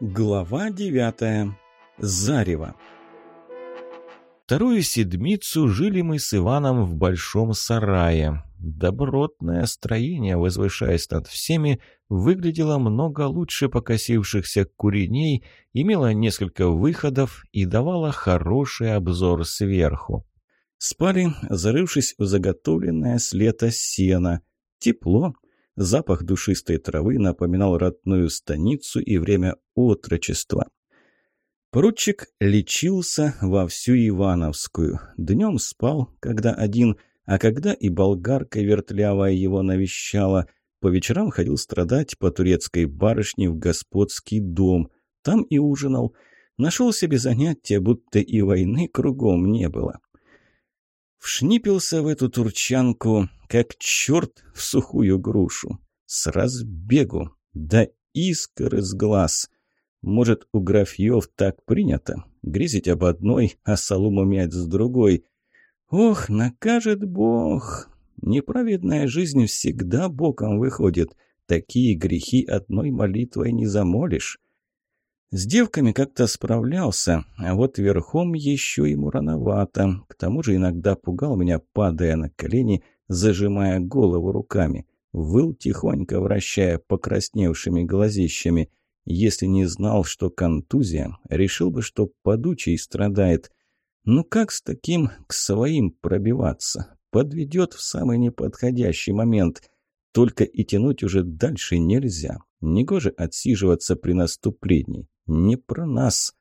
Глава девятая. Зарево. Вторую седмицу жили мы с Иваном в большом сарае. Добротное строение, возвышаясь над всеми, выглядело много лучше покосившихся куреней, имело несколько выходов и давало хороший обзор сверху. Спали, зарывшись в заготовленное с лета сено. Тепло. Запах душистой травы напоминал родную станицу и время отрочества. Поручик лечился во всю Ивановскую. Днем спал, когда один, а когда и болгарка вертлявая его навещала. По вечерам ходил страдать по турецкой барышне в господский дом. Там и ужинал. Нашел себе занятия, будто и войны кругом не было. Вшнипился в эту турчанку, как черт в сухую грушу. С разбегу, да искр из глаз. Может, у графьев так принято? Грезить об одной, а солому мять с другой. Ох, накажет Бог! Неправедная жизнь всегда боком выходит. Такие грехи одной молитвой не замолишь. С девками как-то справлялся, а вот верхом еще ему рановато. К тому же иногда пугал меня, падая на колени, зажимая голову руками. Выл тихонько, вращая покрасневшими глазищами. Если не знал, что контузия, решил бы, что подучий страдает. Ну как с таким к своим пробиваться? Подведет в самый неподходящий момент. Только и тянуть уже дальше нельзя. Негоже отсиживаться при наступлении. Не про нас.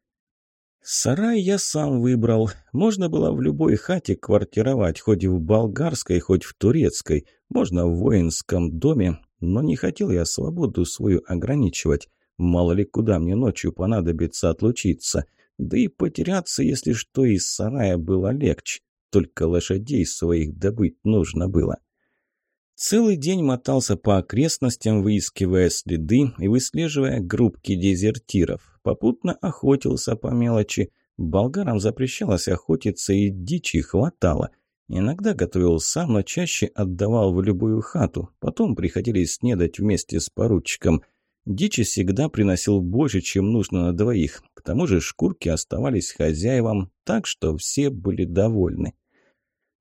Сарай я сам выбрал. Можно было в любой хате квартировать, хоть в болгарской, хоть в турецкой. Можно в воинском доме, но не хотел я свободу свою ограничивать. Мало ли куда мне ночью понадобится отлучиться. Да и потеряться, если что, из сарая было легче. Только лошадей своих добыть нужно было. Целый день мотался по окрестностям, выискивая следы и выслеживая группки дезертиров. Попутно охотился по мелочи. Болгарам запрещалось охотиться и дичи хватало. Иногда готовил сам, но чаще отдавал в любую хату. Потом приходили снедать вместе с поручиком. Дичи всегда приносил больше, чем нужно на двоих. К тому же шкурки оставались хозяевам, так что все были довольны.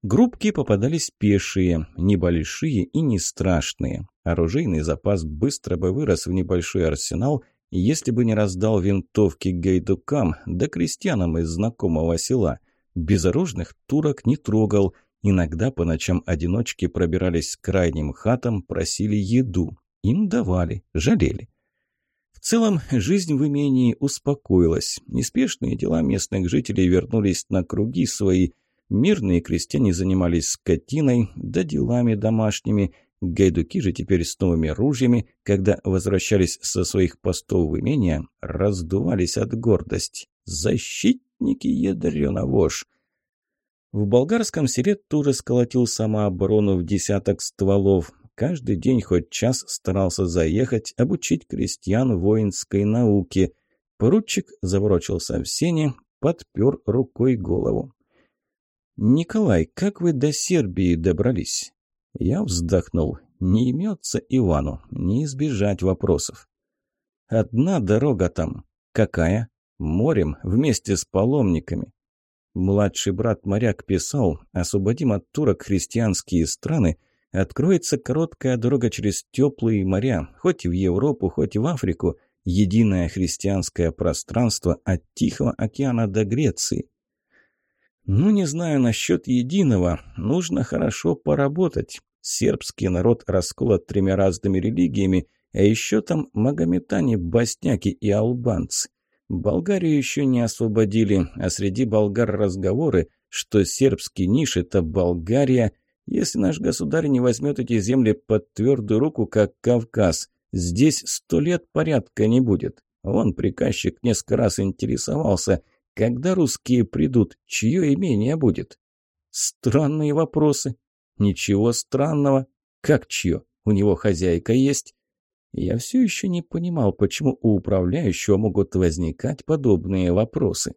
Группки попадались пешие, небольшие и не страшные. Оружейный запас быстро бы вырос в небольшой арсенал – если бы не раздал винтовки гайдукам да крестьянам из знакомого села. Безоружных турок не трогал. Иногда по ночам одиночки пробирались к крайним хатам, просили еду. Им давали, жалели. В целом, жизнь в имении успокоилась. Неспешные дела местных жителей вернулись на круги свои. Мирные крестьяне занимались скотиной да делами домашними – Гайдуки же теперь с новыми ружьями, когда возвращались со своих постов в имение, раздувались от гордости. Защитники ядрёна вошь! В болгарском селе тоже сколотил самооборону в десяток стволов. Каждый день хоть час старался заехать, обучить крестьян воинской науке. Поручик заворочился в сене, подпер рукой голову. «Николай, как вы до Сербии добрались?» Я вздохнул. Не имется Ивану, не избежать вопросов. Одна дорога там. Какая? Морем, вместе с паломниками. Младший брат-моряк писал, освободим от турок христианские страны, откроется короткая дорога через теплые моря, хоть в Европу, хоть в Африку, единое христианское пространство от Тихого океана до Греции. Ну, не знаю насчет единого, нужно хорошо поработать. Сербский народ расколот тремя разными религиями, а еще там магометане, босняки и албанцы. Болгарию еще не освободили, а среди болгар разговоры, что сербский ниш – это Болгария. Если наш государь не возьмет эти земли под твердую руку, как Кавказ, здесь сто лет порядка не будет. Вон приказчик несколько раз интересовался, когда русские придут, чье имение будет? Странные вопросы. Ничего странного. Как чье? У него хозяйка есть? Я все еще не понимал, почему у управляющего могут возникать подобные вопросы.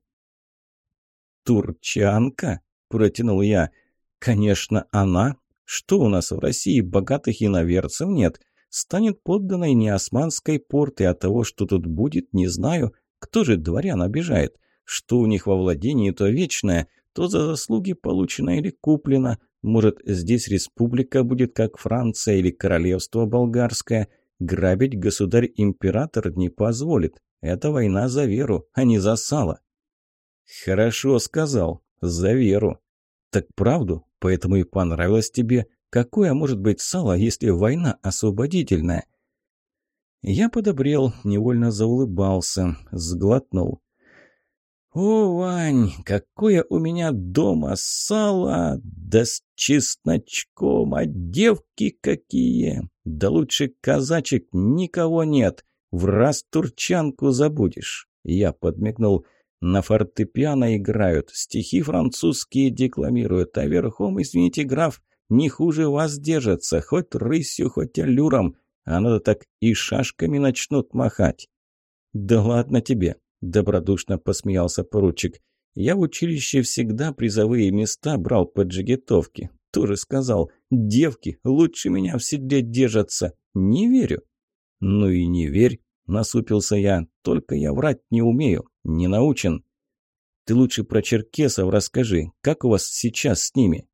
«Турчанка?» – протянул я. «Конечно, она. Что у нас в России богатых иноверцев нет? станет подданной не османской порты, а того, что тут будет, не знаю. Кто же дворян обижает? Что у них во владении, то вечное, то за заслуги получено или куплено. Может, здесь республика будет, как Франция или королевство болгарское. Грабить государь-император не позволит. Это война за веру, а не за сало. Хорошо сказал. За веру. Так правду? Поэтому и понравилось тебе. Какое может быть сало, если война освободительная? Я подобрел, невольно заулыбался, сглотнул. «О, Вань, какое у меня дома сало! Да с чесночком, а девки какие! Да лучше казачек никого нет! В раз турчанку забудешь!» Я подмигнул. «На фортепиано играют, стихи французские декламируют, а верхом, извините, граф, не хуже вас держатся, хоть рысью, хоть аллюром, а надо так и шашками начнут махать». «Да ладно тебе!» – добродушно посмеялся поручик. «Я в училище всегда призовые места брал по джигитовке. Тоже сказал, девки лучше меня в седле держатся. Не верю». «Ну и не верь», – насупился я. «Только я врать не умею, не научен». «Ты лучше про черкесов расскажи. Как у вас сейчас с ними?»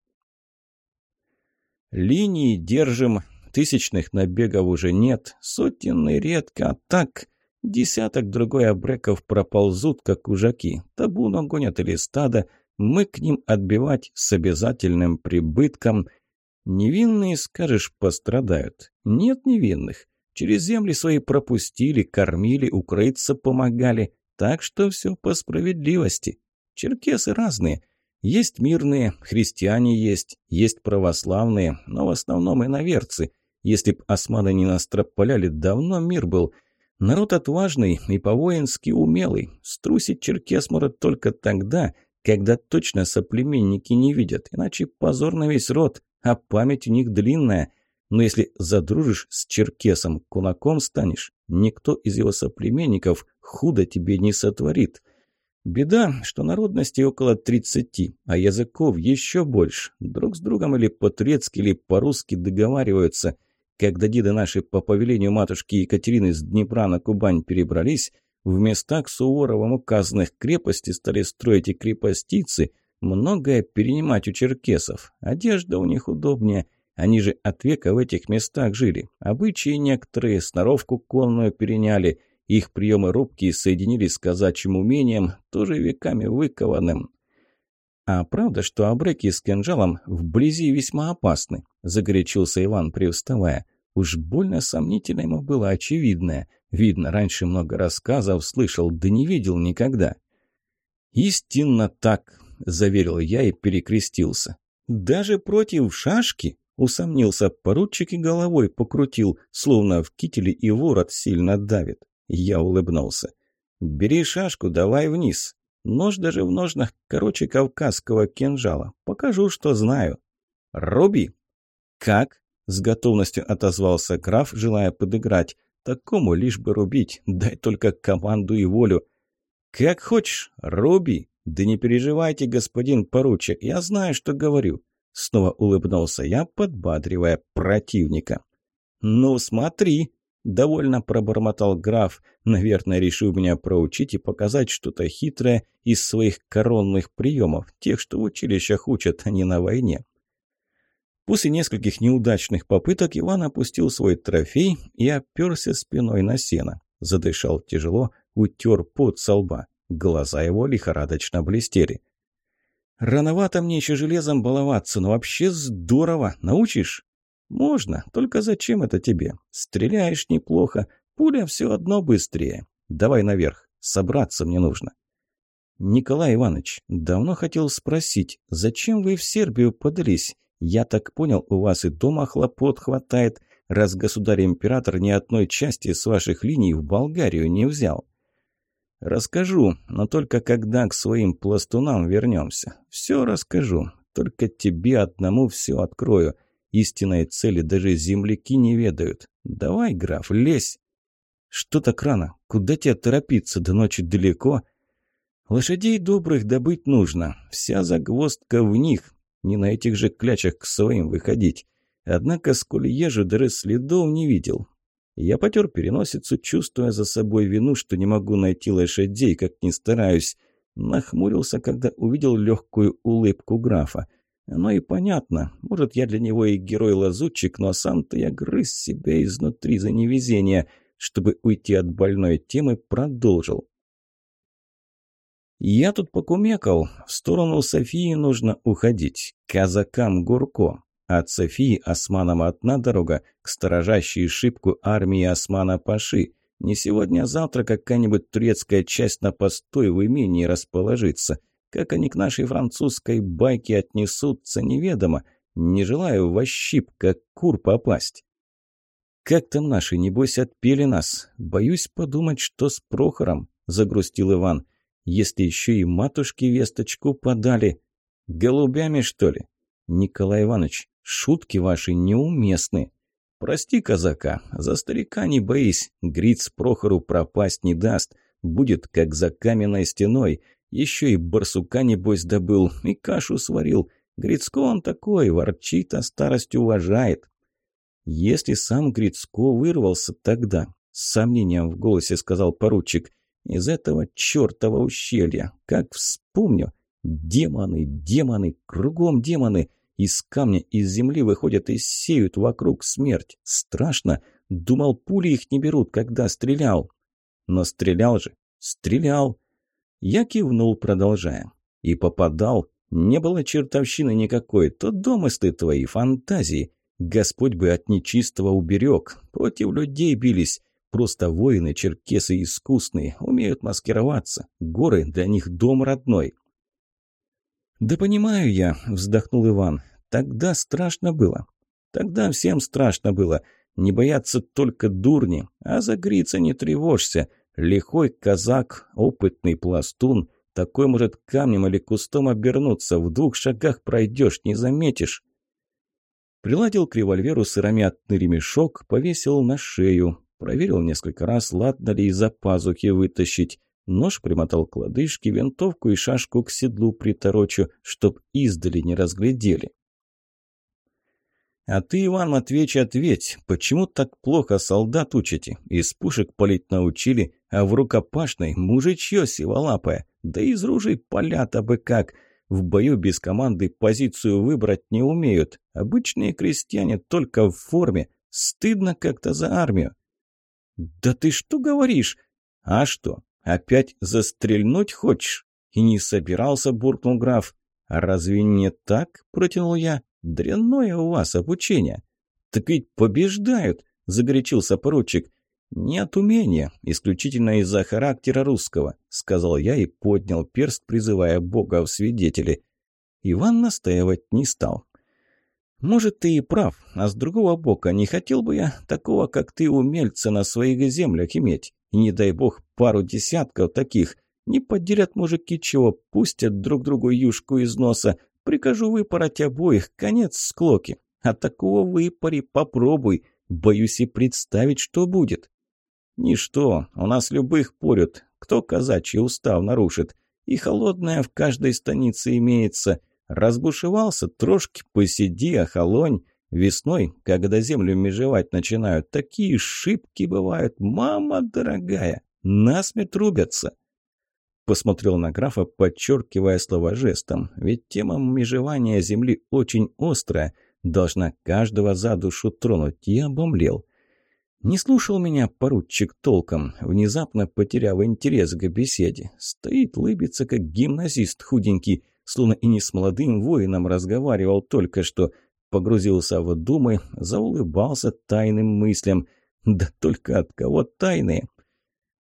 «Линии держим. Тысячных набегов уже нет. Сотенный редко. А так...» Десяток другой обреков проползут, как ужаки. Табуну гонят или стадо. Мы к ним отбивать с обязательным прибытком. Невинные, скажешь, пострадают. Нет невинных. Через земли свои пропустили, кормили, укрыться помогали. Так что все по справедливости. Черкесы разные. Есть мирные, христиане есть, есть православные, но в основном иноверцы. Если б османы не настропаляли, давно мир был – Народ отважный и по-воински умелый. Струсить черкес может только тогда, когда точно соплеменники не видят, иначе позор на весь род, а память у них длинная. Но если задружишь с черкесом, кулаком станешь, никто из его соплеменников худо тебе не сотворит. Беда, что народностей около тридцати, а языков еще больше. Друг с другом или по-турецки, или по-русски договариваются. Когда деды наши по повелению матушки Екатерины с Днепра на Кубань перебрались, в местах Суворовым указанных крепостей стали строить и крепостицы, многое перенимать у черкесов. Одежда у них удобнее, они же от века в этих местах жили. Обычаи некоторые, сноровку конную переняли, их приемы рубки соединили с казачьим умением, тоже веками выкованным. «А правда, что обреки с кинжалом вблизи весьма опасны?» – загорячился Иван, привставая. Уж больно сомнительно ему было очевидное. Видно, раньше много рассказов слышал, да не видел никогда. «Истинно так», – заверил я и перекрестился. «Даже против шашки?» – усомнился поручик и головой покрутил, словно в кителе и ворот сильно давит. Я улыбнулся. «Бери шашку, давай вниз. Нож даже в ножнах короче кавказского кинжала. Покажу, что знаю. Руби. Как? С готовностью отозвался граф, желая подыграть. Такому лишь бы рубить, дай только команду и волю. Как хочешь, руби. Да не переживайте, господин поручик, я знаю, что говорю. Снова улыбнулся я, подбадривая противника. «Ну, смотри!» Довольно пробормотал граф, наверное, решил меня проучить и показать что-то хитрое из своих коронных приемов, тех, что в училищах учат, а не на войне. После нескольких неудачных попыток Иван опустил свой трофей и оперся спиной на сено. Задышал тяжело, утер пот со лба. Глаза его лихорадочно блестели. «Рановато мне еще железом баловаться, но вообще здорово. Научишь?» «Можно, только зачем это тебе? Стреляешь неплохо, пуля все одно быстрее. Давай наверх, собраться мне нужно». «Николай Иванович, давно хотел спросить, зачем вы в Сербию подались? Я так понял, у вас и дома хлопот хватает, раз государь-император ни одной части с ваших линий в Болгарию не взял». «Расскажу, но только когда к своим пластунам вернемся. Все расскажу, только тебе одному все открою. Истинной цели даже земляки не ведают. Давай, граф, лезь. Что так рано? Куда тебе торопиться? До ночи далеко. Лошадей добрых добыть нужно. Вся загвоздка в них. Не на этих же клячах к своим выходить. Однако, сколь езжу, дыры следов не видел. Я потер переносицу, чувствуя за собой вину, что не могу найти лошадей, как ни стараюсь. Нахмурился, когда увидел легкую улыбку графа. Оно и понятно. Может, я для него и герой-лазутчик, но сам-то я грыз себя изнутри за невезение. Чтобы уйти от больной темы, продолжил. Я тут покумекал. В сторону Софии нужно уходить. Казакам Гурко. От Софии Османам одна дорога, к сторожащей шибку армии Османа Паши. Не сегодня, а завтра какая-нибудь турецкая часть на постой в имении расположится. Как они к нашей французской байке отнесутся, неведомо. Не желаю во щип, как кур попасть. «Как там наши, небось, отпели нас? Боюсь подумать, что с Прохором», — загрустил Иван. «Если еще и матушке весточку подали. Голубями, что ли?» «Николай Иванович, шутки ваши неуместны». «Прости, казака, за старика не боись, Гриц Прохору пропасть не даст, будет как за каменной стеной, еще и барсука, небось, добыл, и кашу сварил. Грицко он такой, ворчит, а старость уважает». «Если сам Грицко вырвался тогда», — с сомнением в голосе сказал поручик, «из этого чертова ущелья, как вспомню, демоны, демоны, кругом демоны». Из камня, из земли выходят и сеют вокруг смерть. Страшно. Думал, пули их не берут, когда стрелял. Но стрелял же. Стрелял. Я кивнул, продолжая. И попадал. Не было чертовщины никакой. То домыслы твои, фантазии. Господь бы от нечистого уберег. Против людей бились. Просто воины, черкесы искусные, умеют маскироваться. Горы для них дом родной. «Да понимаю я», – вздохнул Иван. «Тогда страшно было. Тогда всем страшно было. Не бояться только дурни, а загриться не тревожься. Лихой казак, опытный пластун, такой может камнем или кустом обернуться, в двух шагах пройдешь, не заметишь». Приладил к револьверу сыромятный ремешок, повесил на шею, проверил несколько раз, ладно ли из-за пазухи вытащить. Нож примотал к лодыжке, винтовку и шашку к седлу приторочу, чтоб издали не разглядели. «А ты, Иван Матвеевич, ответь, почему так плохо солдат учите? Из пушек палить научили, а в рукопашной мужичье сиволапое, да из ружей палят бы как. В бою без команды позицию выбрать не умеют. Обычные крестьяне только в форме. Стыдно как-то за армию». «Да ты что говоришь?» «А что, «Опять застрельнуть хочешь?» «И не собирался», — буркнул граф. «А разве не так?» — протянул я. «Дрянное у вас обучение». «Так ведь побеждают», — загорячился поручик. «Не от умения, исключительно из-за характера русского», — сказал я и поднял перст, призывая Бога в свидетели. Иван настаивать не стал. «Может, ты и прав, а с другого бока не хотел бы я такого, как ты, умельца на своих землях иметь. И не дай бог пару десятков таких. Не поделят мужики чего, пустят друг другу юшку из носа. Прикажу выпороть обоих, конец склоки. А такого выпари попробуй. Боюсь и представить, что будет. Ничто, у нас любых порют. Кто казачий устав нарушит? И холодная в каждой станице имеется. Разбушевался, трошки посиди, охолонь. Весной, когда землю межевать начинают, такие шибки бывают, мама дорогая, насмерть рубятся. Посмотрел на графа, подчеркивая слова жестом, ведь тема межевания земли очень острая, должна каждого за душу тронуть, и обомлел. Не слушал меня поручик толком, внезапно потеряв интерес к беседе. Стоит, лыбится, как гимназист худенький, словно и не с молодым воином разговаривал только что – погрузился в думы, заулыбался тайным мыслям. Да только от кого тайные?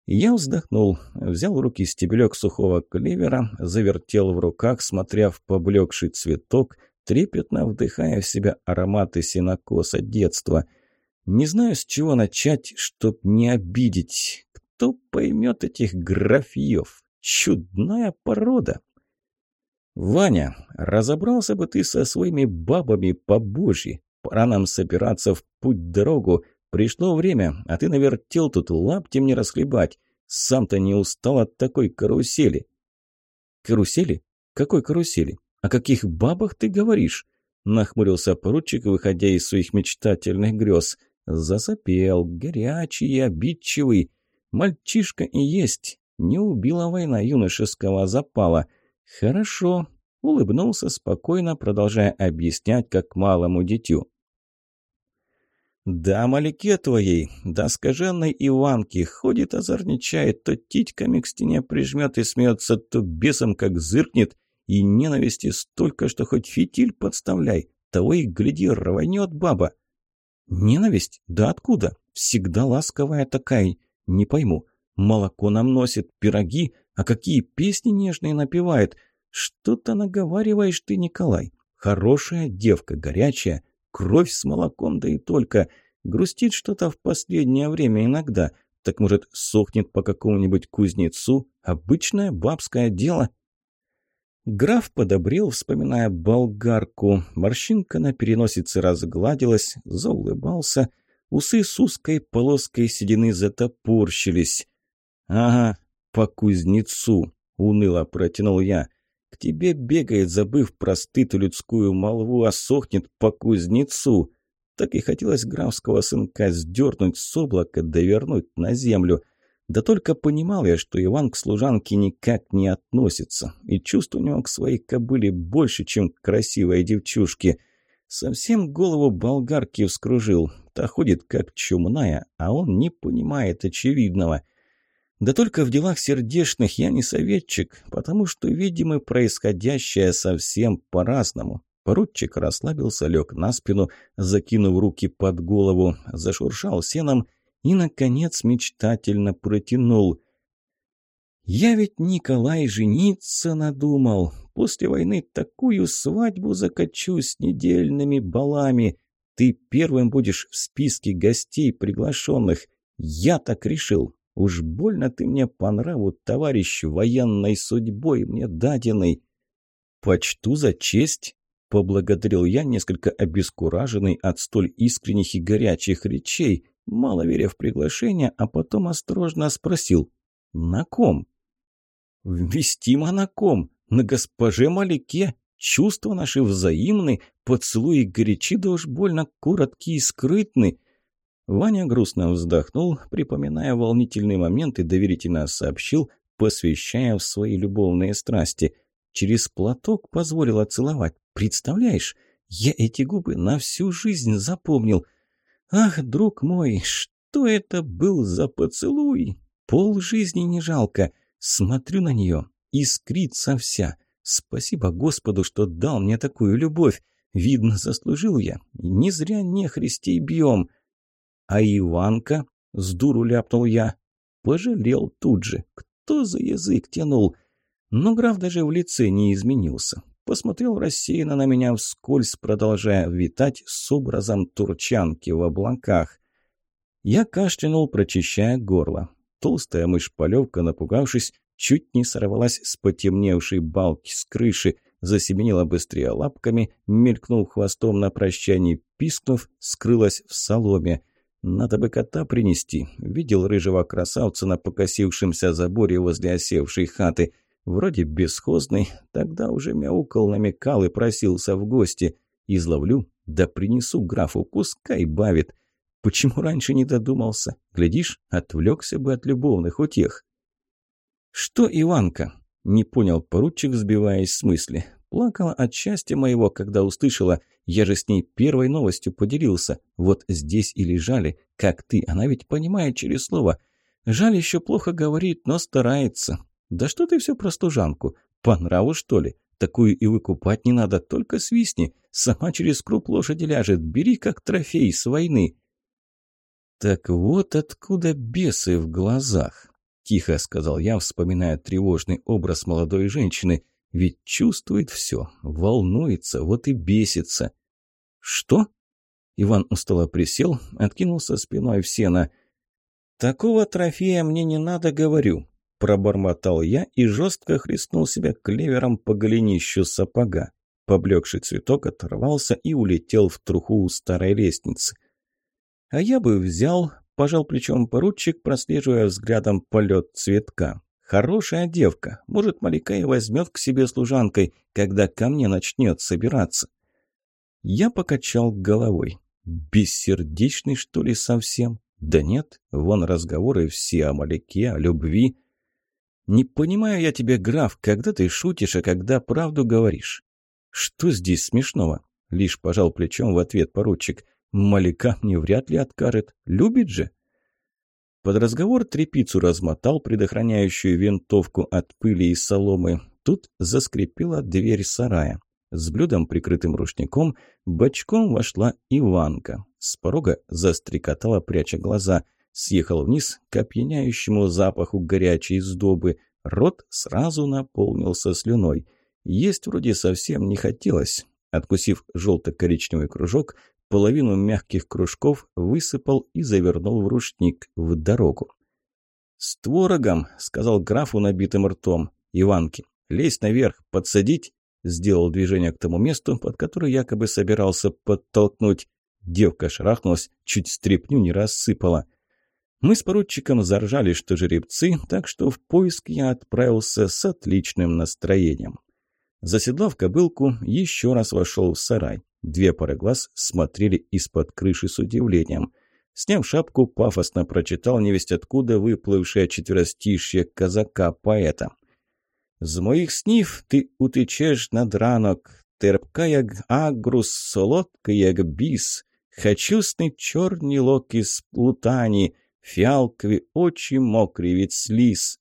Я вздохнул, взял в руки стебелек сухого клевера, завертел в руках, смотря в поблекший цветок, трепетно вдыхая в себя ароматы сенокоса детства. Не знаю, с чего начать, чтоб не обидеть. Кто поймет этих графьев? Чудная порода. «Ваня, разобрался бы ты со своими бабами по-божьи. Пора нам собираться в путь-дорогу. Пришло время, а ты навертел тут лаптем не расхлебать. Сам-то не устал от такой карусели». «Карусели? Какой карусели? О каких бабах ты говоришь?» – нахмурился поручик, выходя из своих мечтательных грез. Засопел, горячий и обидчивый. Мальчишка и есть. Не убила война юношеского запала. Хорошо. Улыбнулся спокойно, продолжая объяснять, как малому дитю. «Да, маляке твоей, да скаженной Иванки, ходит озорничает, то титьками к стене прижмет и смеется, то бесом как зыркнет, и ненависти столько, что хоть фитиль подставляй, того и гляди, рванет баба». «Ненависть? Да откуда? Всегда ласковая такая. Не пойму. Молоко нам носит, пироги, а какие песни нежные напевает. Что-то наговариваешь ты, Николай. Хорошая девка, горячая, кровь с молоком, да и только. Грустит что-то в последнее время иногда. Так, может, сохнет по какому-нибудь кузнецу? Обычное бабское дело». Граф подобрел, вспоминая болгарку. Морщинка на переносице разгладилась, заулыбался. Усы с узкой полоской седины затопорщились. «Ага, по кузнецу», — уныло протянул я. «К тебе бегает, забыв про стыд людскую молву, а сохнет по кузнецу». Так и хотелось графского сынка сдернуть с облака, довернуть на землю. Да только понимал я, что Иван к служанке никак не относится, и чувств у него к своей кобыле больше, чем к красивой девчушке. Совсем голову болгарки вскружил, та ходит как чумная, а он не понимает очевидного. Да только в делах сердечных я не советчик, потому что, видимо, происходящее совсем по-разному. Поручик расслабился, лег на спину, закинув руки под голову, зашуршал сеном и, наконец, мечтательно протянул. «Я ведь, Николай, жениться надумал. После войны такую свадьбу закачу с недельными балами. Ты первым будешь в списке гостей приглашенных. Я так решил. Уж больно ты мне по нраву, товарищ, военной судьбой мне даденной. Почту за честь, поблагодарил я, несколько обескураженный от столь искренних и горячих речей, мало веря в приглашение, а потом осторожно спросил «На ком?» «Вестимо на ком? На госпоже Маляке? Чувства наши взаимны, поцелуи горячи да уж больно короткие и скрытны». Ваня грустно вздохнул, припоминая волнительный момент и доверительно сообщил, посвящая в свои любовные страсти. Через платок позволила целовать. Представляешь, я эти губы на всю жизнь запомнил. Ах, друг мой, что это был за поцелуй? Пол жизни не жалко. Смотрю на нее, искрится вся. Спасибо Господу, что дал мне такую любовь. Видно, заслужил я. Не зря не христей бьем. «А Иванка?» – с дуру ляпнул я. Пожалел тут же. Кто за язык тянул? Но граф даже в лице не изменился. Посмотрел рассеянно на меня вскользь, продолжая витать с образом турчанки в облаках. Я кашлянул, прочищая горло. Толстая мышь-полевка, напугавшись, чуть не сорвалась с потемневшей балки с крыши, засеменила быстрее лапками, мелькнув хвостом на прощание, пискнув, скрылась в соломе. Надо бы кота принести. Видел рыжего красавца на покосившемся заборе возле осевшей хаты. Вроде бесхозный, тогда уже мяукал, намекал и просился в гости. Изловлю, да принесу графу, пускай бавит. Почему раньше не додумался? Глядишь, отвлекся бы от любовных утех. «Что, Иванка?» – не понял поручик, сбиваясь с мысли. Плакала от счастья моего, когда услышала. Я же с ней первой новостью поделился. Вот здесь и лежали, как ты. Она ведь понимает через слово. Жаль, еще плохо говорит, но старается. Да что ты все про стужанку? По нраву, что ли? Такую и выкупать не надо, только свистни. Сама через круп лошади ляжет. Бери как трофей с войны. Так вот откуда бесы в глазах. Тихо сказал я, вспоминая тревожный образ молодой женщины. Ведь чувствует все, волнуется, вот и бесится. «Что?» Иван устало присел, откинулся спиной в сено. «Такого трофея мне не надо, говорю», – пробормотал я и жестко хлестнул себя клевером по голенищу сапога. Поблекший цветок оторвался и улетел в труху у старой лестницы. «А я бы взял», – пожал плечом поручик, прослеживая взглядом полет цветка. Хорошая девка. Может, Малика и возьмет к себе служанкой, когда ко мне начнет собираться. Я покачал головой. Бессердечный, что ли, совсем? Да нет, вон разговоры все о Маляке, о любви. Не понимаю я тебя, граф, когда ты шутишь, а когда правду говоришь. Что здесь смешного? Лишь пожал плечом в ответ поручик. Маляка мне вряд ли откажет. Любит же. Под разговор трепицу размотал предохраняющую винтовку от пыли и соломы. Тут заскрипела дверь сарая. С блюдом, прикрытым рушником, бочком вошла Иванка. С порога застрекотала, пряча глаза. Съехал вниз к опьяняющему запаху горячей сдобы. Рот сразу наполнился слюной. Есть вроде совсем не хотелось. Откусив желто-коричневый кружок, половину мягких кружков высыпал и завернул в рушник в дорогу. «С творогом», — сказал графу набитым ртом. «Иванки, лезь наверх, подсадить?» Сделал движение к тому месту, под которое якобы собирался подтолкнуть. Девка шарахнулась, чуть стряпню не рассыпала. Мы с поручиком заржали, что жеребцы, так что в поиск я отправился с отличным настроением. Заседлав кобылку, еще раз вошел в сарай. Две пары глаз смотрели из-под крыши с удивлением. Сняв шапку, пафосно прочитал невесть откуда выплывшее четверостишье казака-поэта. З моїх снів ти утечеш над ранок, терпка, як агрус, солодка, як біс, хачусний чорні локи сплутані, фіалкові очі мокрі від сліз.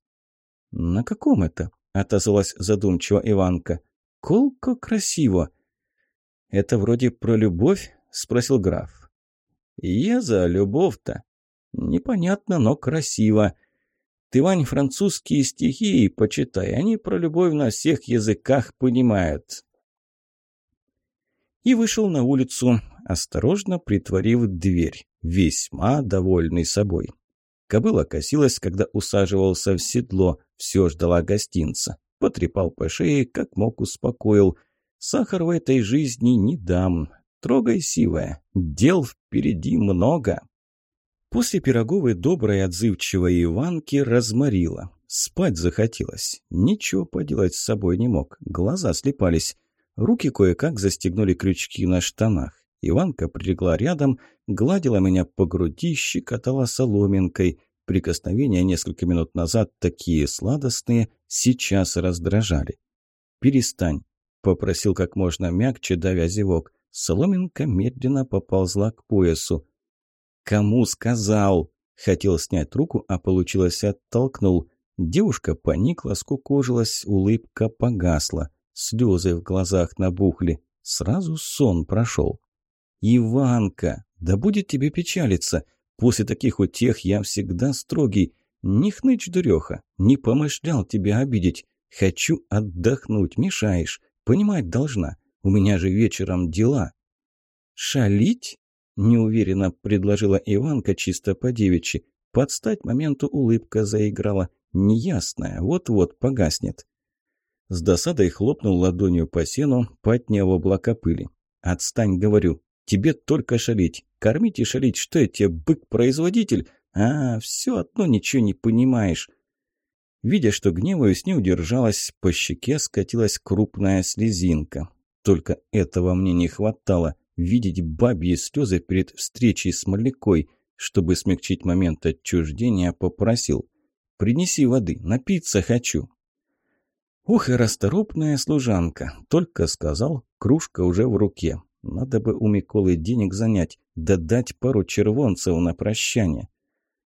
«На каком это?» – отозвалась задумчиво Иванка. «Колко красиво!» «Это вроде про любовь?» – спросил граф. «Я за любовь-то. Непонятно, но красиво. Ты, Вань, французские стихи почитай, они про любовь на всех языках понимают. И вышел на улицу, осторожно притворив дверь, весьма довольный собой. Кобыла косилась, когда усаживался в седло, все ждала гостинца. Потрепал по шее, как мог успокоил. Сахар в этой жизни не дам. Трогай, сивая, дел впереди много. После Пироговой доброй отзывчивой Иванки разморила. Спать захотелось. Ничего поделать с собой не мог. Глаза слепались. Руки кое-как застегнули крючки на штанах. Иванка прилегла рядом, гладила меня по груди, щекотала соломинкой. Прикосновения несколько минут назад, такие сладостные, сейчас раздражали. «Перестань», — попросил как можно мягче, давя зевок. Соломинка медленно поползла к поясу. «Кому сказал?» Хотел снять руку, а получилось оттолкнул. Девушка поникла, скукожилась, улыбка погасла. Слезы в глазах набухли. Сразу сон прошел. «Иванка, да будет тебе печалиться. После таких утех я всегда строгий. Не хнычь, дуреха, не помышлял тебя обидеть. Хочу отдохнуть, мешаешь. Понимать должна. У меня же вечером дела». «Шалить?» неуверенно предложила Иванка чисто по-девичьи. Под стать моменту улыбка заиграла. Неясная, вот-вот погаснет. С досадой хлопнул ладонью по сену, подняв облака пыли. «Отстань, говорю. Тебе только шалить. Кормить и шалить. Что я тебе, бык-производитель? А, все одно ничего не понимаешь». Видя, что гневаюсь, не удержалась, по щеке скатилась крупная слезинка. Только этого мне не хватало видеть бабьи слезы перед встречей с Малякой, чтобы смягчить момент отчуждения, попросил «Принеси воды, напиться хочу». Ух, и расторопная служанка, только сказал, кружка уже в руке. Надо бы у Миколы денег занять, да дать пару червонцев на прощание.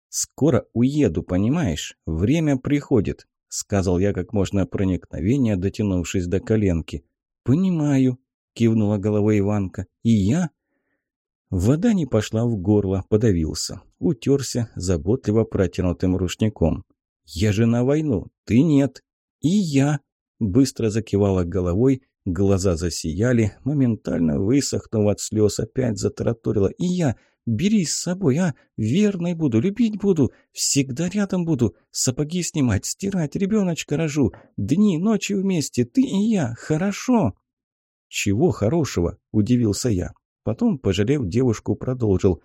«Скоро уеду, понимаешь? Время приходит», — сказал я как можно проникновение, дотянувшись до коленки. «Понимаю», – кивнула головой Иванка. «И я?» Вода не пошла в горло, подавился. Утерся заботливо протянутым рушником. «Я же на войну, ты нет». «И я», – быстро закивала головой, глаза засияли, моментально высохнув от слез, опять затараторила. «И я, бери с собой, а, верной буду, любить буду, всегда рядом буду, сапоги снимать, стирать, ребеночка рожу, дни, ночи вместе, ты и я, хорошо?» «Чего хорошего?» – удивился я. Потом, пожалев девушку, продолжил.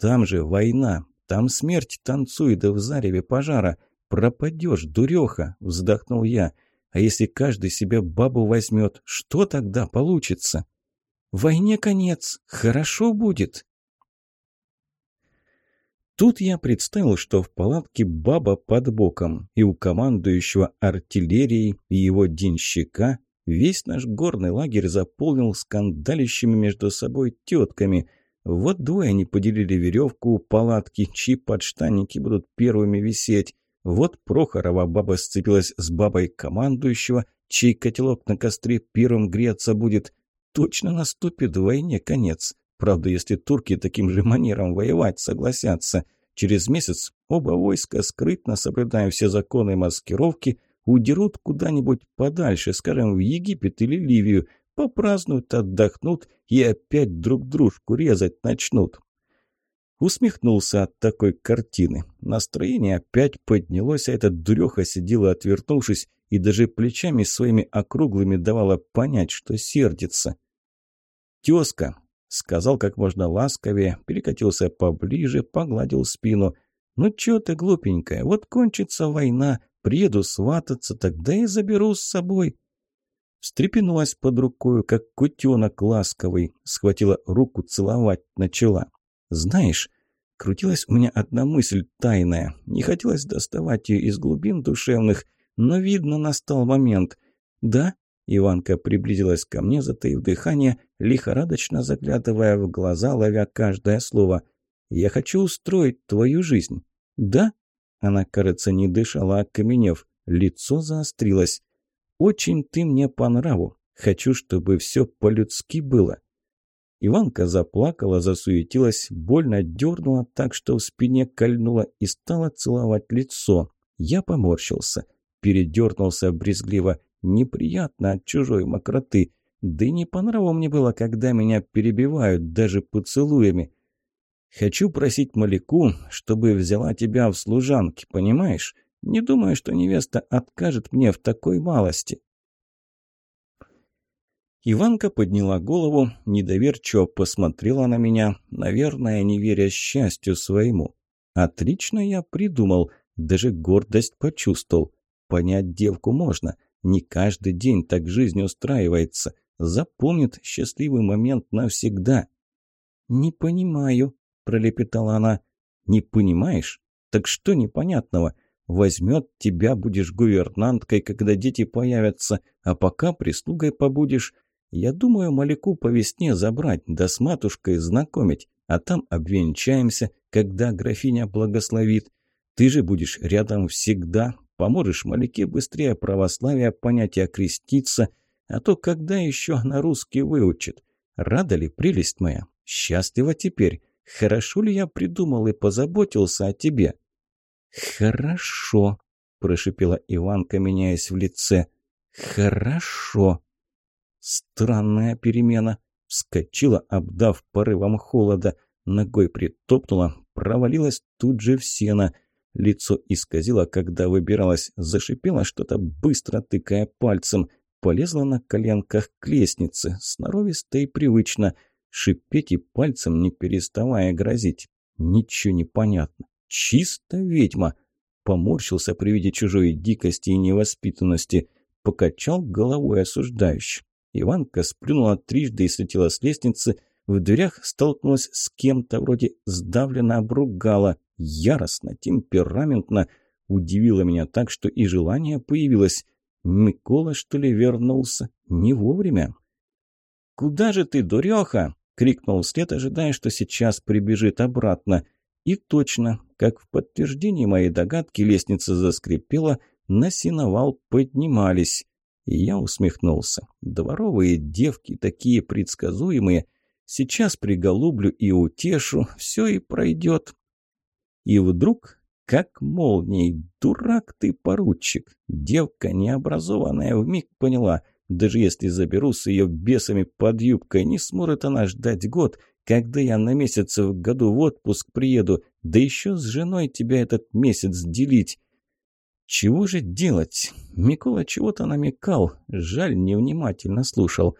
«Там же война, там смерть танцует в зареве пожара. Пропадешь, дуреха!» – вздохнул я. «А если каждый себе бабу возьмет, что тогда получится?» Войне конец, хорошо будет. Тут я представил, что в палатке баба под боком, и у командующего артиллерией и его денщика весь наш горный лагерь заполнил скандалящими между собой тетками. Вот двое они поделили веревку у палатки, чьи подштанники будут первыми висеть. Вот Прохорова баба сцепилась с бабой командующего, чей котелок на костре первым греться будет. Точно наступит войне конец. Правда, если турки таким же манером воевать согласятся. Через месяц оба войска, скрытно соблюдая все законы маскировки, удерут куда-нибудь подальше, скажем, в Египет или Ливию, попразднуют, отдохнут и опять друг дружку резать начнут. Усмехнулся от такой картины. Настроение опять поднялось, а этот дуреха сидела, отвернувшись, и даже плечами своими округлыми давала понять, что сердится. «Тезка», — сказал как можно ласковее, перекатился поближе, погладил спину. «Ну чё ты, глупенькая, вот кончится война, приеду свататься, тогда и заберу с собой». Встрепенулась под рукою, как кутенок ласковый, схватила руку, целовать начала. «Знаешь, крутилась у меня одна мысль тайная. Не хотелось доставать ее из глубин душевных, но, видно, настал момент. Да, Иванка приблизилась ко мне, затаив дыхание, лихорадочно заглядывая в глаза, ловя каждое слово. «Я хочу устроить твою жизнь». «Да?» Она, кажется, не дышала, окаменев. Лицо заострилось. «Очень ты мне по нраву. Хочу, чтобы все по-людски было». Иванка заплакала, засуетилась, больно дернула так, что в спине кольнула и стала целовать лицо. Я поморщился, передернулся брезгливо. Неприятно от чужой мокроты. Да и не по нраву мне было, когда меня перебивают даже поцелуями. Хочу просить Маляку, чтобы взяла тебя в служанки, понимаешь? Не думаю, что невеста откажет мне в такой малости. Иванка подняла голову, недоверчиво посмотрела на меня, наверное, не веря счастью своему. Отлично я придумал, даже гордость почувствовал. Понять девку можно, не каждый день так жизнь устраивается. Запомнит счастливый момент навсегда. «Не понимаю», – пролепетала она. «Не понимаешь? Так что непонятного? Возьмет тебя, будешь гувернанткой, когда дети появятся, а пока прислугой побудешь. Я думаю, Маляку по весне забрать, да с матушкой знакомить, а там обвенчаемся, когда графиня благословит. Ты же будешь рядом всегда, поможешь Маляке быстрее православие понять и окреститься, а то когда еще на русский выучит? Рада ли, прелесть моя? Счастлива теперь? Хорошо ли я придумал и позаботился о тебе?» «Хорошо», – прошипела Иванка, меняясь в лице. «Хорошо». Странная перемена. Вскочила, обдав порывом холода. Ногой притопнула, провалилась тут же в сено. Лицо исказило, когда выбиралась, зашипела что-то, быстро тыкая пальцем. Полезла на коленках к лестнице, сноровисто и привычно. Шипеть и пальцем, не переставая грозить. Ничего не понятно. Чисто ведьма. Поморщился при виде чужой дикости и невоспитанности. Покачал головой осуждающий. Иванка сплюнула трижды и слетела с лестницы. В дверях столкнулась с кем-то, вроде сдавленно обругала. Яростно, темпераментно. Удивила меня так, что и желание появилось. Микола, что ли, вернулся? Не вовремя. «Куда же ты, дуреха?» — крикнул вслед, ожидая, что сейчас прибежит обратно. И точно, как в подтверждении моей догадки, лестница заскрипела, на сеновал поднимались. Я усмехнулся. Дворовые девки такие предсказуемые. Сейчас приголублю и утешу, все и пройдет. И вдруг, как молнией, дурак ты, поручик. Девка необразованная вмиг поняла. Даже если заберу с ее бесами под юбкой, не сможет она ждать год, когда я на месяц в году в отпуск приеду, да еще с женой тебя этот месяц делить. Чего же делать? Микола чего-то намекал. Жаль, невнимательно слушал.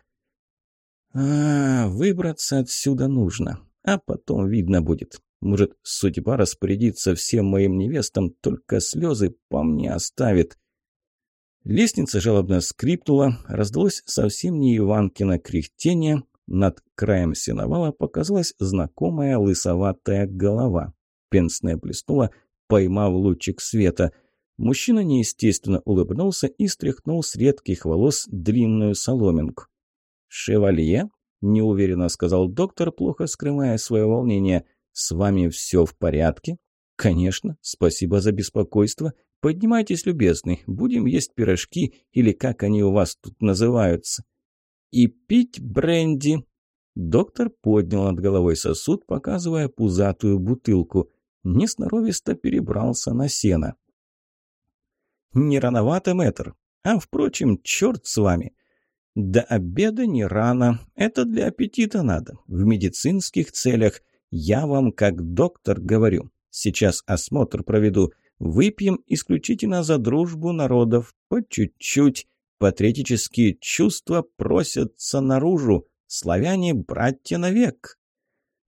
А, выбраться отсюда нужно. А потом видно будет. Может, судьба распорядится всем моим невестам, только слезы по мне оставит. Лестница жалобно скрипнула, раздалось совсем не Иванкино кряхтение, Над краем сеновала показалась знакомая лысоватая голова. Пенсная блеснула, поймав лучик света. Мужчина неестественно улыбнулся и стряхнул с редких волос длинную соломинку. «Шевалье?» – неуверенно сказал доктор, плохо скрывая свое волнение. «С вами все в порядке?» «Конечно, спасибо за беспокойство. Поднимайтесь, любезный, будем есть пирожки или как они у вас тут называются». «И пить бренди». Доктор поднял над головой сосуд, показывая пузатую бутылку. Несноровисто перебрался на сено. «Не рановато, мэтр. А, впрочем, черт с вами. До обеда не рано. Это для аппетита надо. В медицинских целях. Я вам как доктор говорю. Сейчас осмотр проведу. Выпьем исключительно за дружбу народов. По чуть-чуть. Патриотические чувства просятся наружу. Славяне – братья навек.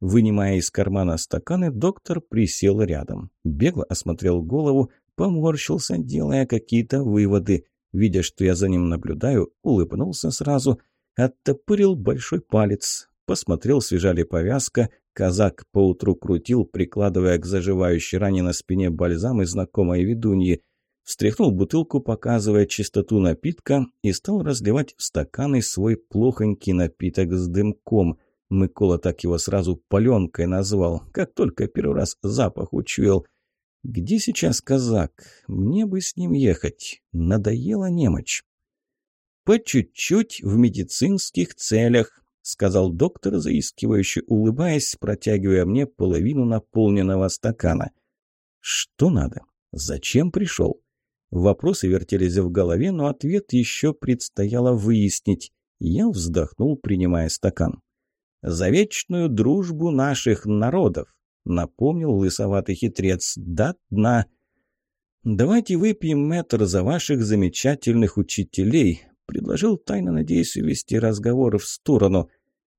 Вынимая из кармана стаканы, доктор присел рядом. Бегло осмотрел голову, поморщился, делая какие-то выводы. Видя, что я за ним наблюдаю, улыбнулся сразу, оттопырил большой палец, посмотрел, свежа ли повязка, Казак поутру крутил, прикладывая к заживающей ране на спине бальзам из знакомой ведуньи. Встряхнул бутылку, показывая чистоту напитка, и стал разливать в стаканы свой плохонький напиток с дымком. Микола так его сразу паленкой назвал, как только первый раз запах учуял. «Где сейчас казак? Мне бы с ним ехать. Надоела немочь». «По чуть-чуть в медицинских целях», сказал доктор, заискивающе улыбаясь, протягивая мне половину наполненного стакана. «Что надо? Зачем пришел?» Вопросы вертелись в голове, но ответ еще предстояло выяснить. Я вздохнул, принимая стакан. «За вечную дружбу наших народов», — напомнил лысоватый хитрец, — «до дна». «Давайте выпьем, мэтр, за ваших замечательных учителей», — предложил тайно, надеясь увести разговор в сторону.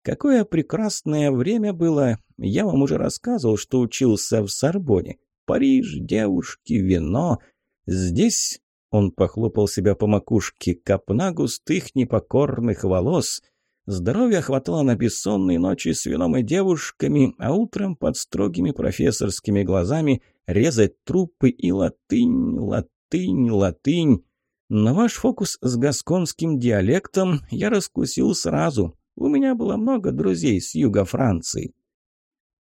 Какое прекрасное время было. Я вам уже рассказывал, что учился в Сорбоне. Париж, девушки, вино. Здесь он похлопал себя по макушке, копна густых непокорных волос. Здоровья хватало на бессонные ночи с вином и девушками, а утром под строгими профессорскими глазами резать трупы и латынь, латынь, латынь. Но ваш фокус с гасконским диалектом я раскусил сразу. У меня было много друзей с юга Франции.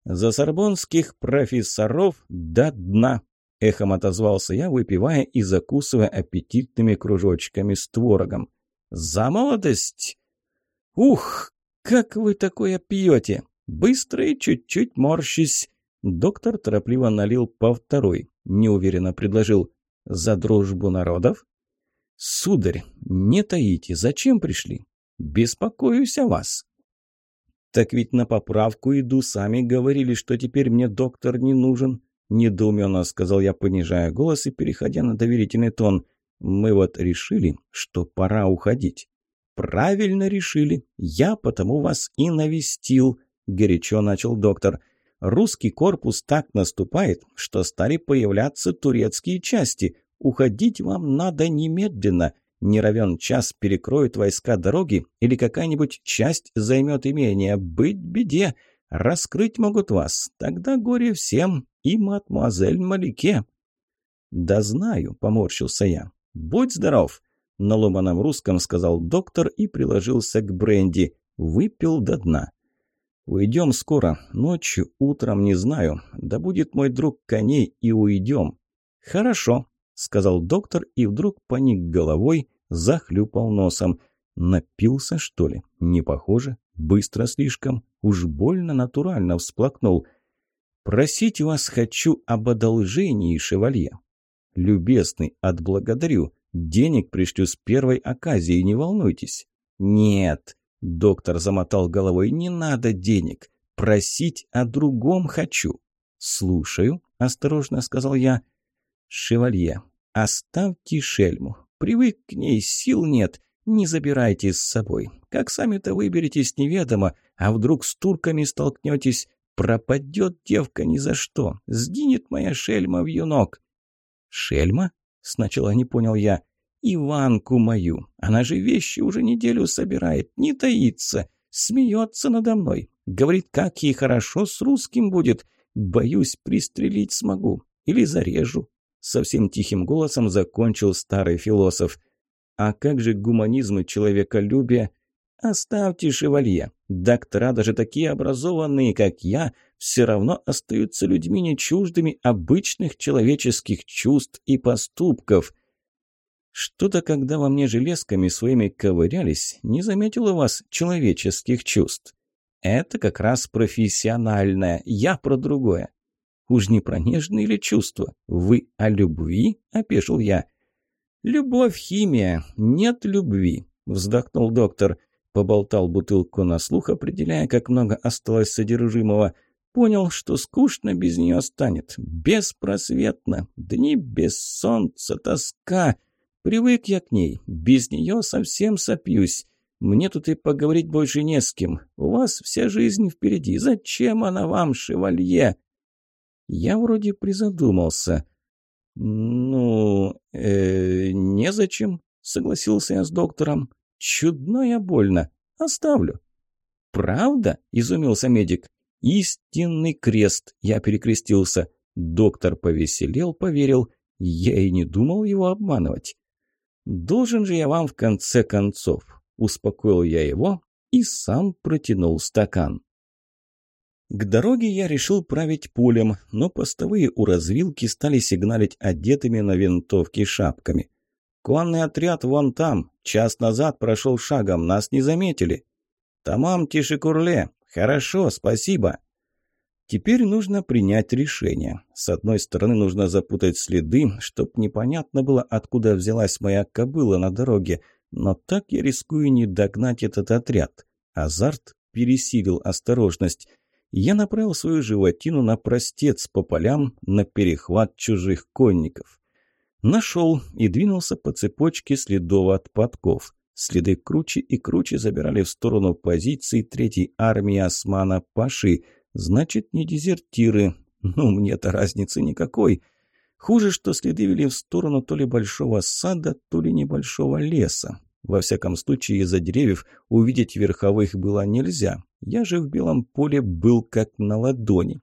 За сорбонских профессоров до дна, эхом отозвался я, выпивая и закусывая аппетитными кружочками с творогом. За молодость! Ух, как вы такое пьете! Быстро и чуть-чуть морщись. Доктор торопливо налил по второй, неуверенно предложил. За дружбу народов? Сударь, не таите, зачем пришли? Беспокоюсь о вас». «Так ведь на поправку иду, сами говорили, что теперь мне доктор не нужен», – недоуменно сказал я, понижая голос и переходя на доверительный тон. «Мы вот решили, что пора уходить». «Правильно решили. Я потому вас и навестил», – горячо начал доктор. «Русский корпус так наступает, что стали появляться турецкие части. Уходить вам надо немедленно. Не равен час перекроют войска дороги или какая-нибудь часть займет имение. Быть беде. Раскрыть могут вас. Тогда горе всем и мадемуазель Малике. «Да знаю», — поморщился я. «Будь здоров!» — на ломаном русском сказал доктор и приложился к бренди. Выпил до дна. «Уйдем скоро. Ночью, утром, не знаю. Да будет мой друг коней и уйдем». «Хорошо», сказал доктор и вдруг поник головой, захлюпал носом. Напился, что ли? Не похоже. Быстро слишком. Уж больно натурально всплакнул. «Просить вас хочу об одолжении, шевалье». «Любезный, отблагодарю. Денег пришлю с первой оказии, не волнуйтесь». «Нет», — доктор замотал головой, — «не надо денег. Просить о другом хочу». «Слушаю», — осторожно сказал я, — «Шевалье, оставьте шельму. Привык к ней, сил нет. Не забирайте с собой. Как сами-то выберетесь, неведомо. А вдруг с турками столкнетесь? Пропадет девка ни за что. Сгинет моя шельма в юнок». «Шельма?» — сначала не понял я. «Иванку мою. Она же вещи уже неделю собирает, не таится. Смеется надо мной. Говорит, как ей хорошо с русским будет. Боюсь, пристрелить смогу. Или зарежу. Совсем тихим голосом закончил старый философ. А как же гуманизм и человеколюбие? Оставьте шевалье. Доктора, даже такие образованные, как я, все равно остаются людьми не чуждыми обычных человеческих чувств и поступков. Что-то, когда во мне железками своими ковырялись, не заметил у вас человеческих чувств. Это как раз профессиональное, я про другое. Уж не про нежные ли чувства? Вы о любви? – опешил я. «Любовь – химия, нет любви», – вздохнул доктор. Поболтал бутылку на слух, определяя, как много осталось содержимого. Понял, что скучно без нее станет. Беспросветно. Дни без солнца, тоска. Привык я к ней. Без нее совсем сопьюсь. Мне тут и поговорить больше не с кем. У вас вся жизнь впереди. Зачем она вам, шевалье?» Я вроде призадумался. «Ну, э, незачем», — согласился я с доктором. «Чудно я больно. Оставлю». «Правда?» – изумился медик. «Истинный крест!» – я перекрестился. Доктор повеселел, поверил. Я и не думал его обманывать. «Должен же я вам в конце концов!» – успокоил я его и сам протянул стакан. К дороге я решил править полем, но постовые у развилки стали сигналить одетыми на винтовки шапками. «Конный отряд вон там. Час назад прошел шагом. Нас не заметили». «Тамам, Тишекурле. Хорошо, спасибо». Теперь нужно принять решение. С одной стороны, нужно запутать следы, чтоб непонятно было, откуда взялась моя кобыла на дороге. Но так я рискую не догнать этот отряд. Азарт пересилил осторожность. Я направил свою животину на простец по полям, на перехват чужих конников. Нашел и двинулся по цепочке следов от подков. Следы круче и круче забирали в сторону позиций третьей армии Османа Паши. Значит, не дезертиры. Ну, мне-то разницы никакой. Хуже, что следы вели в сторону то ли большого сада, то ли небольшого леса. Во всяком случае, из-за деревьев увидеть верховых было нельзя. Я же в белом поле был как на ладони.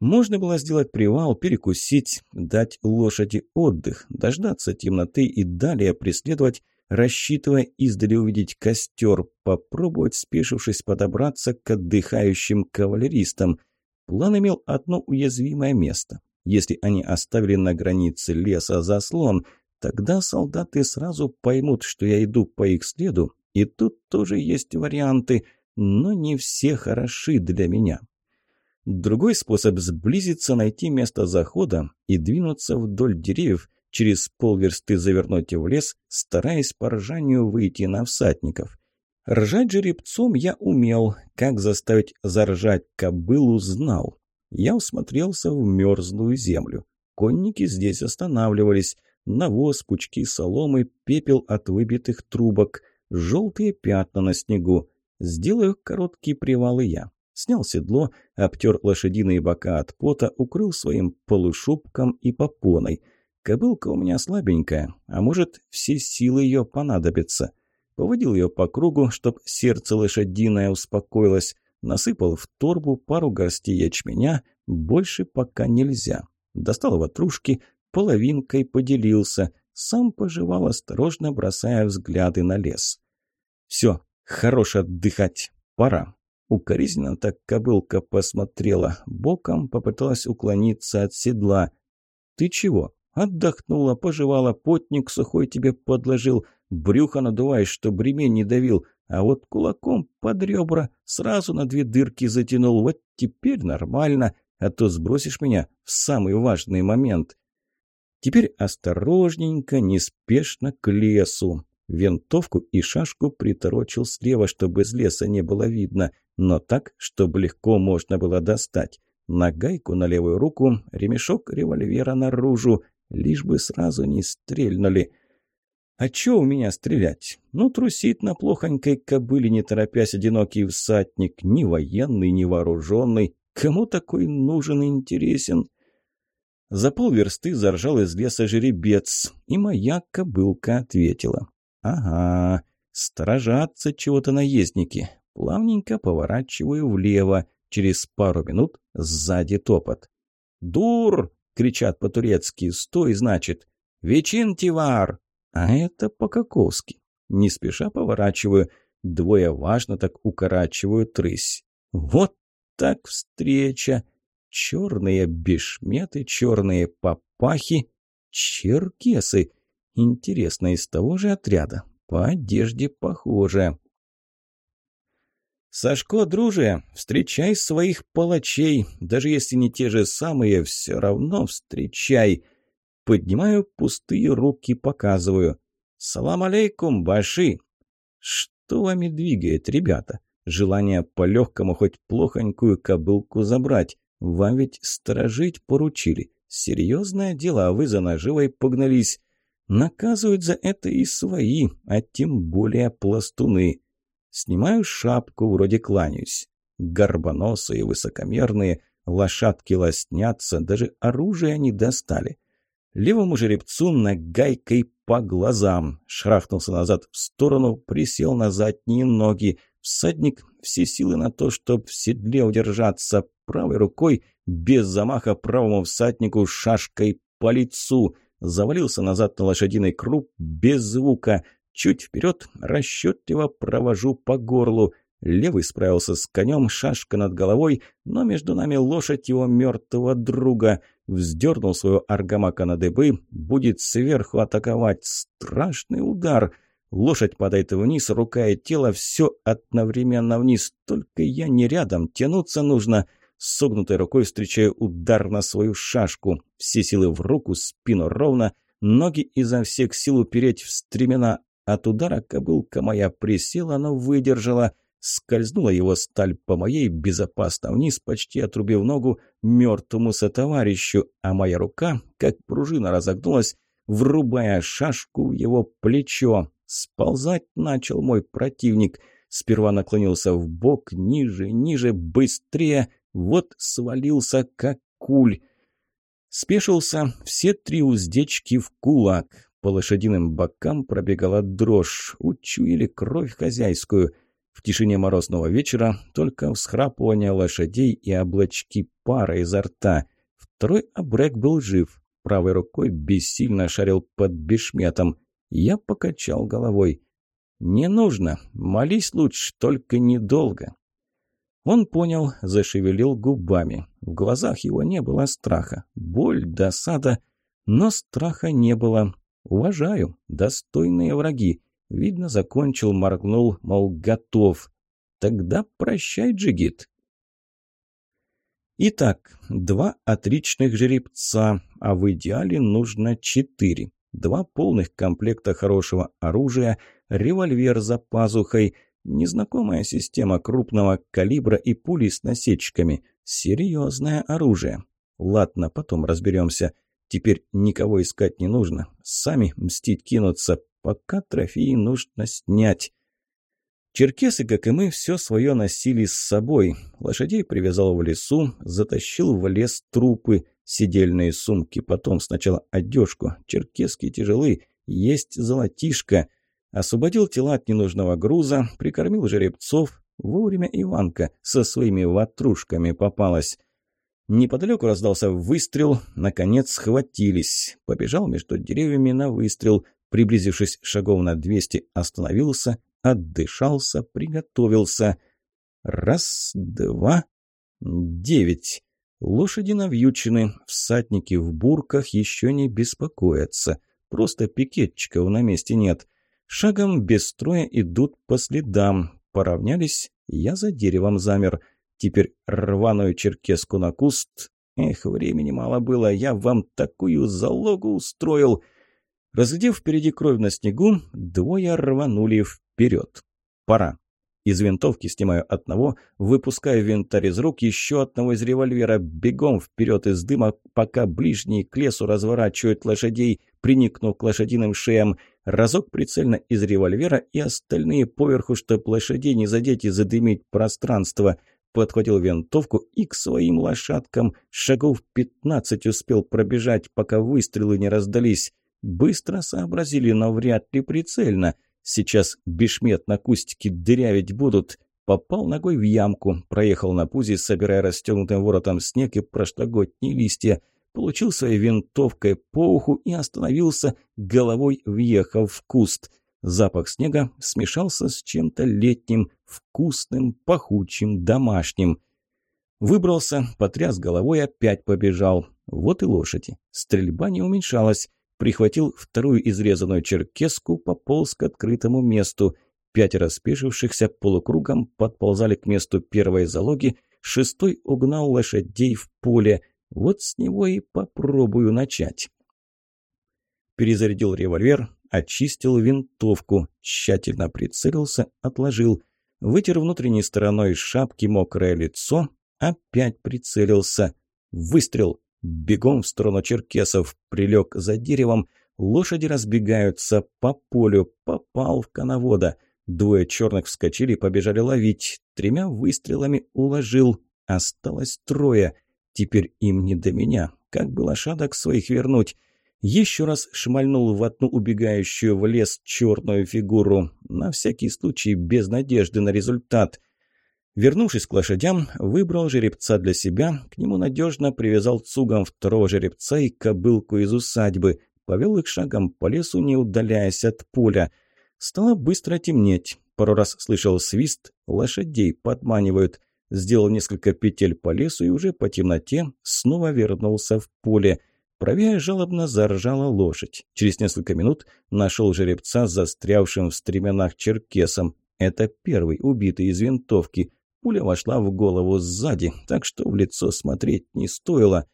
Можно было сделать привал, перекусить, дать лошади отдых, дождаться темноты и далее преследовать, рассчитывая издали увидеть костер, попробовать, спешившись, подобраться к отдыхающим кавалеристам. План имел одно уязвимое место. Если они оставили на границе леса заслон, тогда солдаты сразу поймут, что я иду по их следу, и тут тоже есть варианты, но не все хороши для меня. Другой способ – сблизиться, найти место захода и двинуться вдоль деревьев, через полверсты завернуть в лес, стараясь по ржанию выйти на всадников. Ржать жеребцом я умел, как заставить заржать кобылу знал. Я усмотрелся в мерзлую землю. Конники здесь останавливались. Навоз, пучки соломы, пепел от выбитых трубок, желтые пятна на снегу. Сделаю короткий привал и я снял седло, обтер лошадиные бока от пота, укрыл своим полушубком и попоной. Кобылка у меня слабенькая, а может, все силы ее понадобятся. Поводил ее по кругу, чтоб сердце лошадиное успокоилось, насыпал в торбу пару горстей ячменя, больше пока нельзя. Достал ватрушки, половинкой поделился, сам пожевал, осторожно бросая взгляды на лес. «Все, хорош отдыхать, пора». Укоризненно так кобылка посмотрела, боком попыталась уклониться от седла. «Ты чего?» Отдохнула, пожевала, потник сухой тебе подложил, брюхо надуваешь, чтоб ремень не давил, а вот кулаком под ребра сразу на две дырки затянул. Вот теперь нормально, а то сбросишь меня в самый важный момент. Теперь осторожненько, неспешно к лесу. Винтовку и шашку приторочил слева, чтобы из леса не было видно, но так, чтобы легко можно было достать. Нагайку на левую руку, ремешок револьвера наружу, лишь бы сразу не стрельнули. А чё у меня стрелять? Ну, трусит на плохонькой кобыле, не торопясь, одинокий всадник, ни военный, ни вооруженный. Кому такой нужен и интересен? За полверсты заржал из леса жеребец, и моя кобылка ответила. «Ага, сторожатся чего-то наездники. плавненько поворачиваю влево. Через пару минут сзади топот. «Дур!» — кричат по-турецки. «Стой, значит!» «Вечинтивар!» А это по-каковски. Не спеша поворачиваю. Двое важно так укорачивают рысь. Вот так встреча! Черные бешметы, черные папахи, черкесы. Интересно, из того же отряда. По одежде похоже. «Сашко, друже, встречай своих палачей. Даже если не те же самые, все равно встречай». Поднимаю пустые руки, показываю. «Салам алейкум, баши!» Что вами двигает, ребята? Желание по-легкому хоть плохонькую кобылку забрать. Вам ведь сторожить поручили. Серьезное дело, а вы за наживой погнались. Наказывают за это и свои, а тем более пластуны. Снимаю шапку, вроде кланяюсь. Горбоносые, высокомерные, лошадки лоснятся, даже оружие не достали. Левому жеребцу нагайкой по глазам. Шрахнулся назад в сторону, присел на задние ноги. Всадник все силы на то, чтоб в седле удержаться. Правой рукой, без замаха правому всаднику, шашкой по лицу. Завалился назад на лошадиный круп, без звука. Чуть вперед, расчетливо провожу по горлу. Левый справился с конем, шашка над головой, но между нами лошадь его мертвого друга. Вздернул свою аргамака на дыбы, будет сверху атаковать. Страшный удар. Лошадь падает вниз, рука и тело все одновременно вниз. Только я не рядом, тянуться нужно. Согнутой рукой встречаю удар на свою шашку. Все силы в руку, спину ровно, ноги изо всех сил упереть в стремена. От удара кобылка моя присела, но выдержала. Скользнула его сталь по моей безопасно вниз, почти отрубив ногу мертвому сотоварищу, а моя рука, как пружина, разогнулась, врубая шашку в его плечо. Сползать начал мой противник. Сперва наклонился в бок, ниже, ниже, быстрее. Вот свалился, как куль. Спешился, все три уздечки в кулак. По лошадиным бокам пробегала дрожь, учуяли кровь хозяйскую — в тишине морозного вечера только всхрапывание лошадей и облачки пара изо рта. Второй обрек был жив. Правой рукой бессильно шарил под бешметом. Я покачал головой. «Не нужно. Молись лучше, только недолго». Он понял, зашевелил губами. В глазах его не было страха. Боль, досада. Но страха не было. Уважаю. Достойные враги. Видно, закончил, моргнул, мол, готов. Тогда прощай, джигит. Итак, два отличных жеребца, а в идеале нужно четыре. Два полных комплекта хорошего оружия, револьвер за пазухой, незнакомая система крупного калибра и пули с насечками. Серьезное оружие. Ладно, потом разберемся. Теперь никого искать не нужно. Сами мстить кинуться, Пока трофеи нужно снять. Черкесы, как и мы, все свое носили с собой. Лошадей привязал в лесу, затащил в лес трупы, сидельные сумки, потом сначала одежку. Черкески тяжелы, есть золотишко. Освободил тела от ненужного груза, прикормил жеребцов. Вовремя Иванка со своими ватрушками попалась. Неподалеку раздался выстрел, наконец схватились. Побежал между деревьями на выстрел, Приблизившись шагов на двести, остановился, отдышался, приготовился. Раз, два, девять. Лошади навьючены, всадники в бурках еще не беспокоятся. Просто пикетчиков на месте нет. Шагом без строя идут по следам. Поравнялись, я за деревом замер. Теперь рваную черкеску на куст. Эх, времени мало было, я вам такую залогу устроил. Разглядев впереди кровь на снегу, двое рванули вперед. Пора. Из винтовки снимаю одного, выпускаю винтарь из рук еще одного из револьвера, бегом вперед из дыма, пока ближние к лесу разворачивают лошадей, приникнув к лошадиным шеям. Разок прицельно из револьвера и остальные поверху, чтоб лошадей не задеть и задымить пространство. Подхватил винтовку и к своим лошадкам. Шагов пятнадцать успел пробежать, пока выстрелы не раздались. Быстро сообразили, но вряд ли прицельно. Сейчас бешмет на кустике дырявить будут. попал ногой в ямку, проехал на пузе, собирая расстегнутым воротом снег и прошлогодние листья, получил своей винтовкой по уху и остановился, головой въехав в куст. Запах снега смешался с чем-то летним, вкусным, пахучим, домашним. Выбрался, потряс головой, опять побежал. Вот и лошади. Стрельба не уменьшалась. Прихватил вторую изрезанную черкеску, пополз к открытому месту. Пятеро спешившихся полукругом подползали к месту первой залоги, шестой угнал лошадей в поле. Вот с него и попробую начать. Перезарядил револьвер, очистил винтовку, тщательно прицелился, отложил. Вытер внутренней стороной шапки мокрое лицо, опять прицелился. Выстрел. Бегом в сторону черкесов, прилег за деревом. Лошади разбегаются по полю, попал в коновода. Двое черных вскочили и побежали ловить. Тремя выстрелами уложил. Осталось трое. Теперь им не до меня. Как бы лошадок своих вернуть? Еще раз шмальнул в одну убегающую в лес черную фигуру. На всякий случай, без надежды на результат. Вернувшись к лошадям, выбрал жеребца для себя, к нему надежно привязал цугом второго жеребца и кобылку из усадьбы. Повел их шагом по лесу, не удаляясь от поля. Стало быстро темнеть. Пару раз слышал свист, лошадей подманивают. Сделал несколько петель по лесу и уже по темноте снова вернулся в поле – Правее жалобно заржала лошадь. Через несколько минут нашел жеребца застрявшим в стременах черкесом. Это первый убитый из винтовки. Пуля вошла в голову сзади, так что в лицо смотреть не стоило.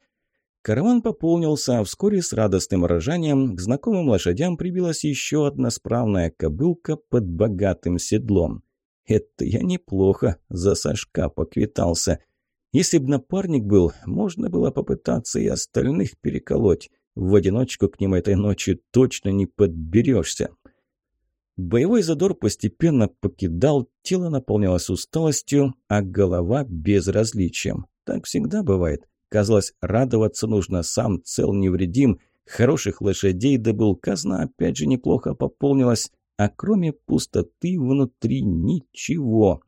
Караван пополнился, а вскоре с радостным рожанием к знакомым лошадям прибилась еще одна справная кобылка под богатым седлом. Это я неплохо за Сашка поквитался. Если б напарник был, можно было попытаться и остальных переколоть. В одиночку к ним этой ночью точно не подберешься. Боевой задор постепенно покидал, тело наполнялось усталостью, а голова – безразличием. Так всегда бывает. Казалось, радоваться нужно, сам цел невредим. Хороших лошадей добыл, казна опять же неплохо пополнилась, а кроме пустоты внутри ничего.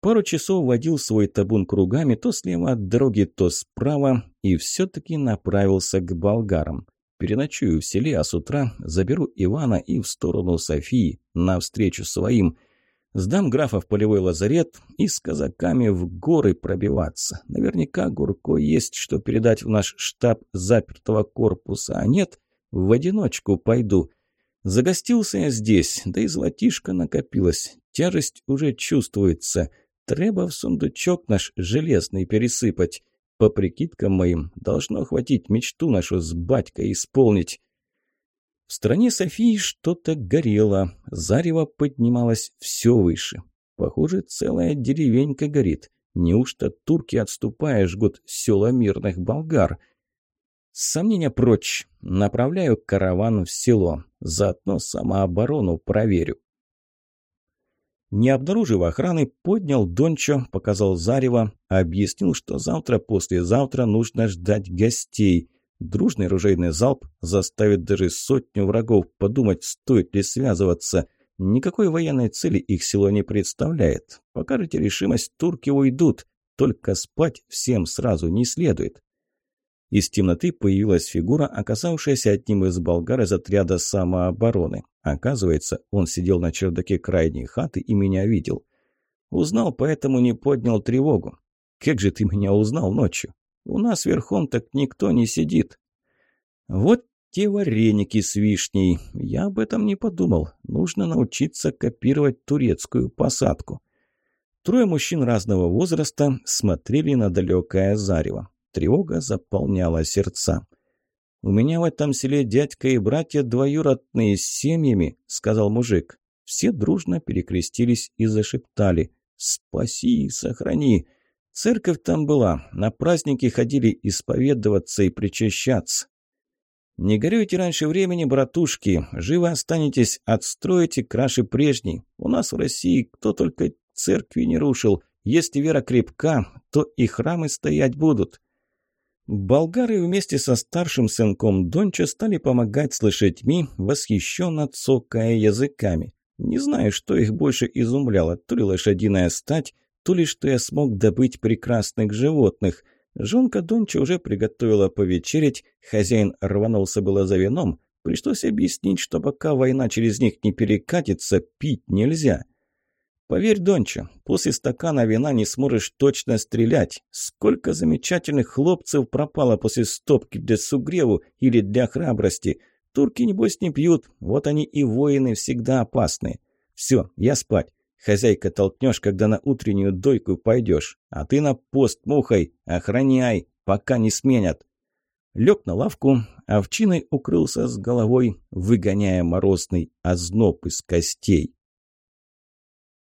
Пару часов водил свой табун кругами, то слева от дороги, то справа, и все-таки направился к болгарам. Переночую в селе, а с утра заберу Ивана и в сторону Софии, навстречу своим. Сдам графа в полевой лазарет и с казаками в горы пробиваться. Наверняка Гурко есть, что передать в наш штаб запертого корпуса, а нет, в одиночку пойду. Загостился я здесь, да и золотишко накопилось, тяжесть уже чувствуется – Треба в сундучок наш железный пересыпать. По прикидкам моим, должно хватить мечту нашу с батькой исполнить. В стране Софии что-то горело, зарево поднималось все выше. Похоже, целая деревенька горит. Неужто турки, отступая, жгут села мирных болгар? Сомнения прочь. Направляю караван в село. Заодно самооборону проверю. Не обнаружив охраны, поднял Дончо, показал Зарево, объяснил, что завтра-послезавтра нужно ждать гостей. Дружный ружейный залп заставит даже сотню врагов подумать, стоит ли связываться. Никакой военной цели их село не представляет. Покажете решимость, турки уйдут. Только спать всем сразу не следует. Из темноты появилась фигура, оказавшаяся одним из болгар из отряда самообороны. Оказывается, он сидел на чердаке крайней хаты и меня видел. Узнал, поэтому не поднял тревогу. «Как же ты меня узнал ночью? У нас верхом так никто не сидит». «Вот те вареники с вишней. Я об этом не подумал. Нужно научиться копировать турецкую посадку». Трое мужчин разного возраста смотрели на далекое зарево. Тревога заполняла сердца. «У меня в этом селе дядька и братья двоюродные с семьями», — сказал мужик. Все дружно перекрестились и зашептали. «Спаси и сохрани!» Церковь там была, на праздники ходили исповедоваться и причащаться. «Не горюйте раньше времени, братушки, живо останетесь, отстроите краше прежней. У нас в России кто только церкви не рушил. Если вера крепка, то и храмы стоять будут. Болгары вместе со старшим сынком Донча стали помогать с лошадьми, восхищенно цокая языками. Не знаю, что их больше изумляло, то ли лошадиная стать, то ли что я смог добыть прекрасных животных. Жонка Донча уже приготовила повечерить, хозяин рванулся было за вином, пришлось объяснить, что пока война через них не перекатится, пить нельзя. Поверь, Донча, после стакана вина не сможешь точно стрелять. Сколько замечательных хлопцев пропало после стопки для сугреву или для храбрости. Турки, небось, не пьют, вот они и воины всегда опасны. Все, я спать. Хозяйка толкнешь, когда на утреннюю дойку пойдешь. А ты на пост мухой, охраняй, пока не сменят. Лег на лавку, овчиной укрылся с головой, выгоняя морозный озноб из костей.